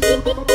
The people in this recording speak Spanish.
¡Gracias!